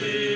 see.